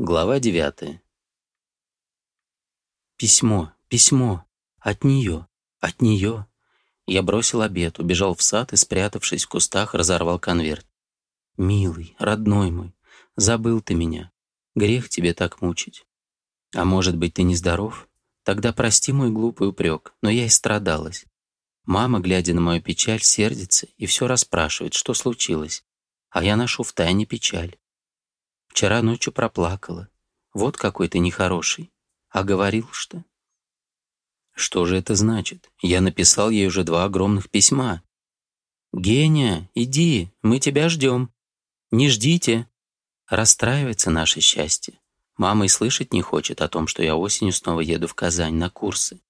Глава 9. Письмо, письмо. От нее, от нее. Я бросил обед, убежал в сад и, спрятавшись в кустах, разорвал конверт. «Милый, родной мой, забыл ты меня. Грех тебе так мучить. А может быть, ты нездоров? Тогда прости мой глупый упрек, но я и страдалась. Мама, глядя на мою печаль, сердится и все расспрашивает, что случилось. А я ношу в тайне печаль. Вчера ночью проплакала. Вот какой ты нехороший. А говорил что? Что же это значит? Я написал ей уже два огромных письма. «Гения, иди, мы тебя ждем. Не ждите. Расстраивается наше счастье. Мама и слышать не хочет о том, что я осенью снова еду в Казань на курсы.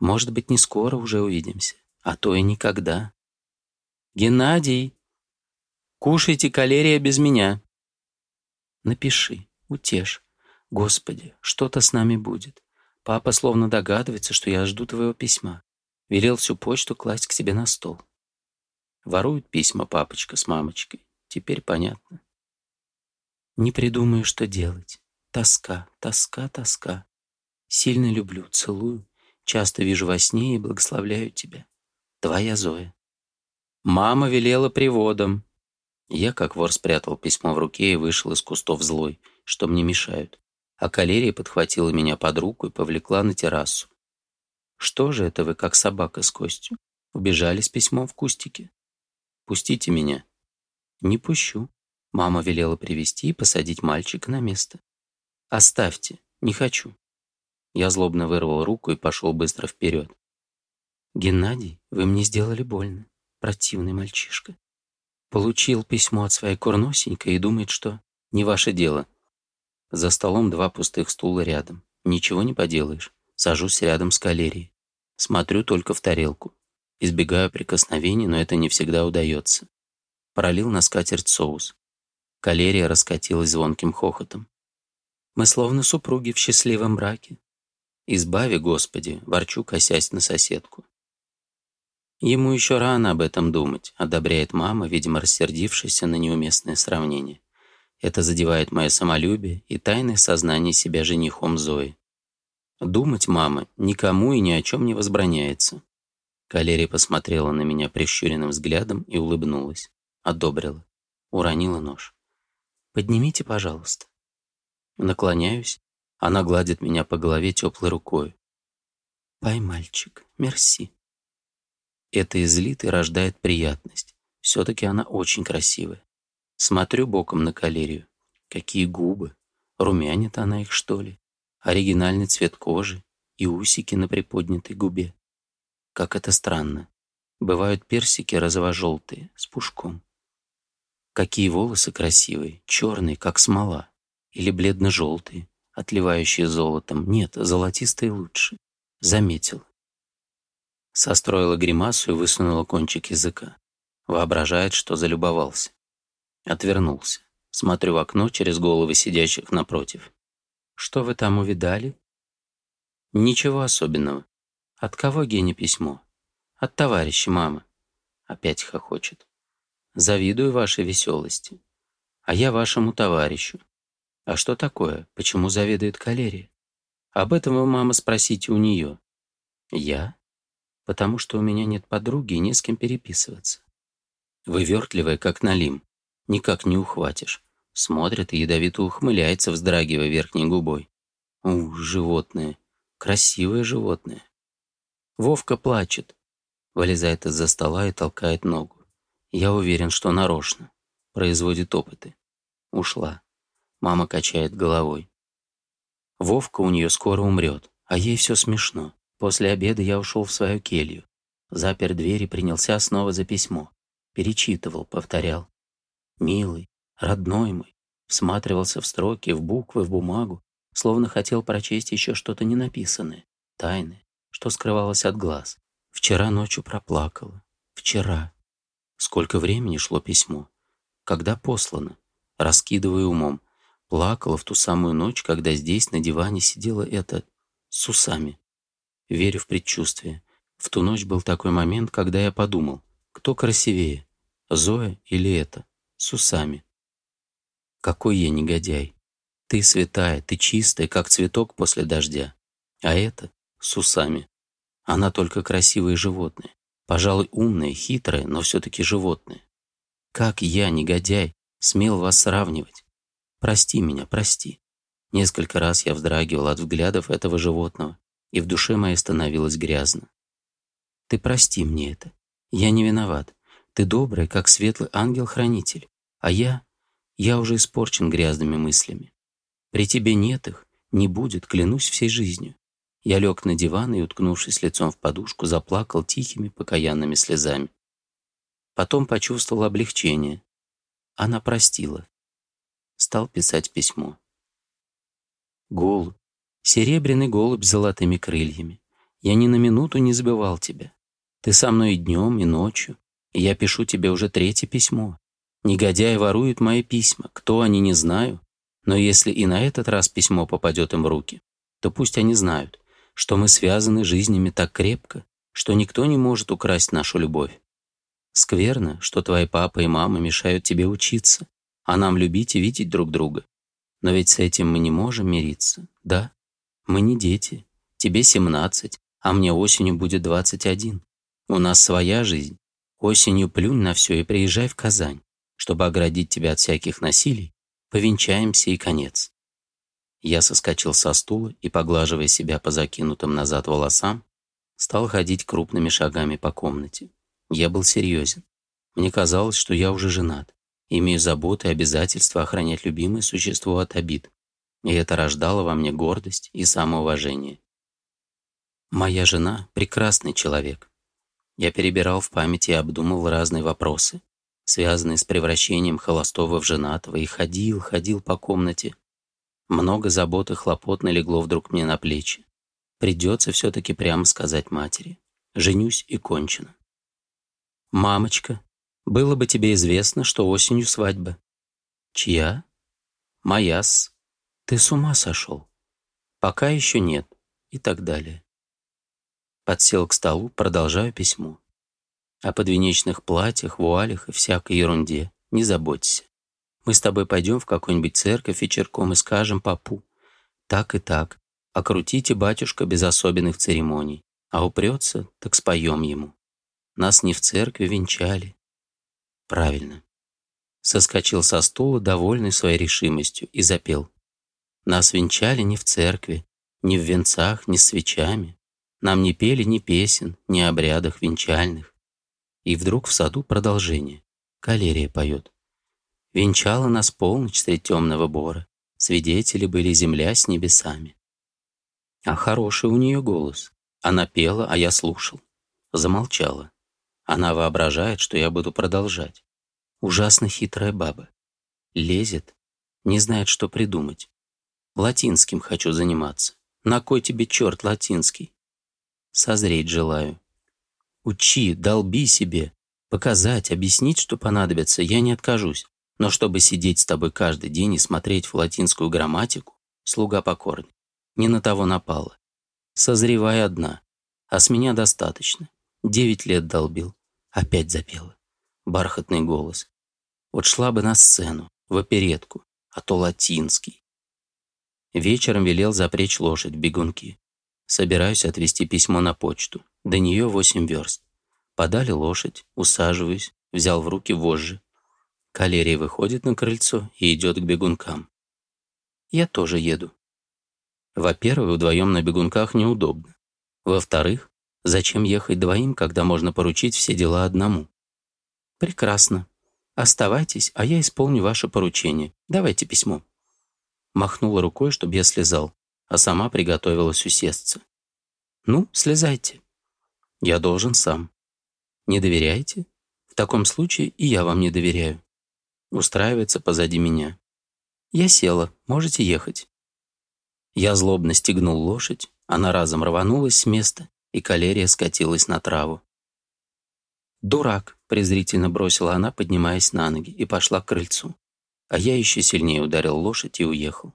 Может быть, не скоро уже увидимся, а то и никогда. Геннадий, кушайте калерия без меня. Напиши, утешь. Господи, что-то с нами будет. Папа словно догадывается, что я жду твоего письма. Велел всю почту класть к себе на стол. Воруют письма папочка с мамочкой. Теперь понятно. Не придумаю, что делать. Тоска, тоска, тоска. Сильно люблю, целую. Часто вижу во сне и благословляю тебя. Твоя Зоя. Мама велела приводом. Я, как вор, спрятал письмо в руке и вышел из кустов злой, что мне мешают. А калерия подхватила меня под руку и повлекла на террасу. «Что же это вы, как собака с костью? Убежали с письмом в кустике? Пустите меня». «Не пущу». Мама велела привести и посадить мальчика на место. «Оставьте, не хочу». Я злобно вырвал руку и пошел быстро вперед. «Геннадий, вы мне сделали больно. Противный мальчишка. Получил письмо от своей курносенькой и думает, что не ваше дело. За столом два пустых стула рядом. Ничего не поделаешь. Сажусь рядом с калерией. Смотрю только в тарелку. Избегаю прикосновений, но это не всегда удается. Пролил на скатерть соус. Калерия раскатилась звонким хохотом. Мы словно супруги в счастливом браке. Избави, Господи, ворчу, косясь на соседку. «Ему еще рано об этом думать», — одобряет мама, видимо, рассердившаяся на неуместное сравнение. Это задевает мое самолюбие и тайное сознание себя женихом Зои. Думать, мама, никому и ни о чем не возбраняется. Калерия посмотрела на меня прищуренным взглядом и улыбнулась. Одобрила. Уронила нож. «Поднимите, пожалуйста». Наклоняюсь. Она гладит меня по голове теплой рукой. «Пай, мальчик, мерси» это излит и рождает приятность. Все-таки она очень красивая. Смотрю боком на калерию. Какие губы. Румянит она их, что ли? Оригинальный цвет кожи и усики на приподнятой губе. Как это странно. Бывают персики розово-желтые, с пушком. Какие волосы красивые, черные, как смола. Или бледно-желтые, отливающие золотом. Нет, золотистые лучше. Заметил. Состроила гримасу и высунула кончик языка. Воображает, что залюбовался. Отвернулся. Смотрю в окно через головы сидящих напротив. «Что вы там увидали?» «Ничего особенного. От кого Гене письмо?» «От товарища, мама». Опять хохочет. «Завидую вашей веселости. А я вашему товарищу. А что такое? Почему заведует калерия? Об этом вы, мама, спросите у нее». «Я?» потому что у меня нет подруги и не с кем переписываться. Вывертливая, как налим, никак не ухватишь. Смотрит и ядовито ухмыляется, вздрагивая верхней губой. Ух, животное, красивое животное. Вовка плачет, вылезает из-за стола и толкает ногу. Я уверен, что нарочно. Производит опыты. Ушла. Мама качает головой. Вовка у нее скоро умрет, а ей все смешно. После обеда я ушел в свою келью, запер дверь и принялся снова за письмо. Перечитывал, повторял. «Милый, родной мой», всматривался в строки, в буквы, в бумагу, словно хотел прочесть еще что-то ненаписанное, тайное, что скрывалось от глаз. Вчера ночью проплакала. Вчера. Сколько времени шло письмо? Когда послано? Раскидывая умом. Плакала в ту самую ночь, когда здесь на диване сидела эта... с усами верю в предчувствие. В ту ночь был такой момент, когда я подумал, кто красивее, Зоя или это, с усами. Какой я негодяй. Ты святая, ты чистая, как цветок после дождя. А это с усами. Она только красивое животное. Пожалуй, умное, хитрое, но все-таки животное. Как я, негодяй, смел вас сравнивать? Прости меня, прости. Несколько раз я вздрагивал от взглядов этого животного и в душе моей становилось грязно. Ты прости мне это. Я не виноват. Ты добрый, как светлый ангел-хранитель. А я... Я уже испорчен грязными мыслями. При тебе нет их, не будет, клянусь всей жизнью. Я лег на диван и, уткнувшись лицом в подушку, заплакал тихими покаянными слезами. Потом почувствовал облегчение. Она простила. Стал писать письмо. Голод, Серебряный голубь с золотыми крыльями. Я ни на минуту не забывал тебя. Ты со мной и днем, и ночью. И я пишу тебе уже третье письмо. Негодяи воруют мои письма. Кто они, не знаю. Но если и на этот раз письмо попадет им в руки, то пусть они знают, что мы связаны жизнями так крепко, что никто не может украсть нашу любовь. Скверно, что твои папа и мама мешают тебе учиться, а нам любить и видеть друг друга. Но ведь с этим мы не можем мириться, да? Мы не дети. Тебе 17, а мне осенью будет 21. У нас своя жизнь. Осенью плюнь на все и приезжай в Казань. Чтобы оградить тебя от всяких насилий, повенчаемся и конец. Я соскочил со стула и, поглаживая себя по закинутым назад волосам, стал ходить крупными шагами по комнате. Я был серьезен. Мне казалось, что я уже женат, имею заботы и обязательства охранять любимое существо от обид и это рождало во мне гордость и самоуважение. Моя жена – прекрасный человек. Я перебирал в памяти и обдумывал разные вопросы, связанные с превращением холостого в женатого, и ходил, ходил по комнате. Много забот и хлопот налегло вдруг мне на плечи. Придется все-таки прямо сказать матери. Женюсь и кончено. «Мамочка, было бы тебе известно, что осенью свадьба». «Чья?» «Моя-с», «Ты с ума сошел?» «Пока еще нет» и так далее. Подсел к столу, продолжаю письмо. О подвенечных платьях, вуалях и всякой ерунде не заботься. Мы с тобой пойдем в какую-нибудь церковь вечерком и скажем папу. Так и так. Окрутите батюшка без особенных церемоний. А упрется, так споем ему. Нас не в церкви венчали. Правильно. Соскочил со стула, довольный своей решимостью, и запел. Нас венчали не в церкви, ни в венцах, ни свечами. Нам не пели ни песен, ни обрядах венчальных. И вдруг в саду продолжение. Калерия поет. Венчала нас полночь средь темного бора. Свидетели были земля с небесами. А хороший у нее голос. Она пела, а я слушал. Замолчала. Она воображает, что я буду продолжать. Ужасно хитрая баба. Лезет, не знает, что придумать. Латинским хочу заниматься. На кой тебе черт латинский? Созреть желаю. Учи, долби себе. Показать, объяснить, что понадобится, я не откажусь. Но чтобы сидеть с тобой каждый день и смотреть в латинскую грамматику, слуга покорный, не на того напала. Созревай одна, а с меня достаточно. Девять лет долбил, опять запела. Бархатный голос. Вот шла бы на сцену, в оперетку, а то латинский. Вечером велел запречь лошадь, бегунки. Собираюсь отвезти письмо на почту. До нее восемь верст. Подали лошадь, усаживаюсь, взял в руки вожжи. Калерий выходит на крыльцо и идет к бегункам. Я тоже еду. Во-первых, вдвоем на бегунках неудобно. Во-вторых, зачем ехать двоим, когда можно поручить все дела одному? Прекрасно. Оставайтесь, а я исполню ваше поручение. Давайте письмо махнула рукой, чтобы я слезал, а сама приготовилась усесться. «Ну, слезайте. Я должен сам. Не доверяете? В таком случае и я вам не доверяю. Устраивается позади меня. Я села, можете ехать». Я злобно стегнул лошадь, она разом рванулась с места, и калерия скатилась на траву. «Дурак!» — презрительно бросила она, поднимаясь на ноги, и пошла к крыльцу а я еще сильнее ударил лошадь и уехал.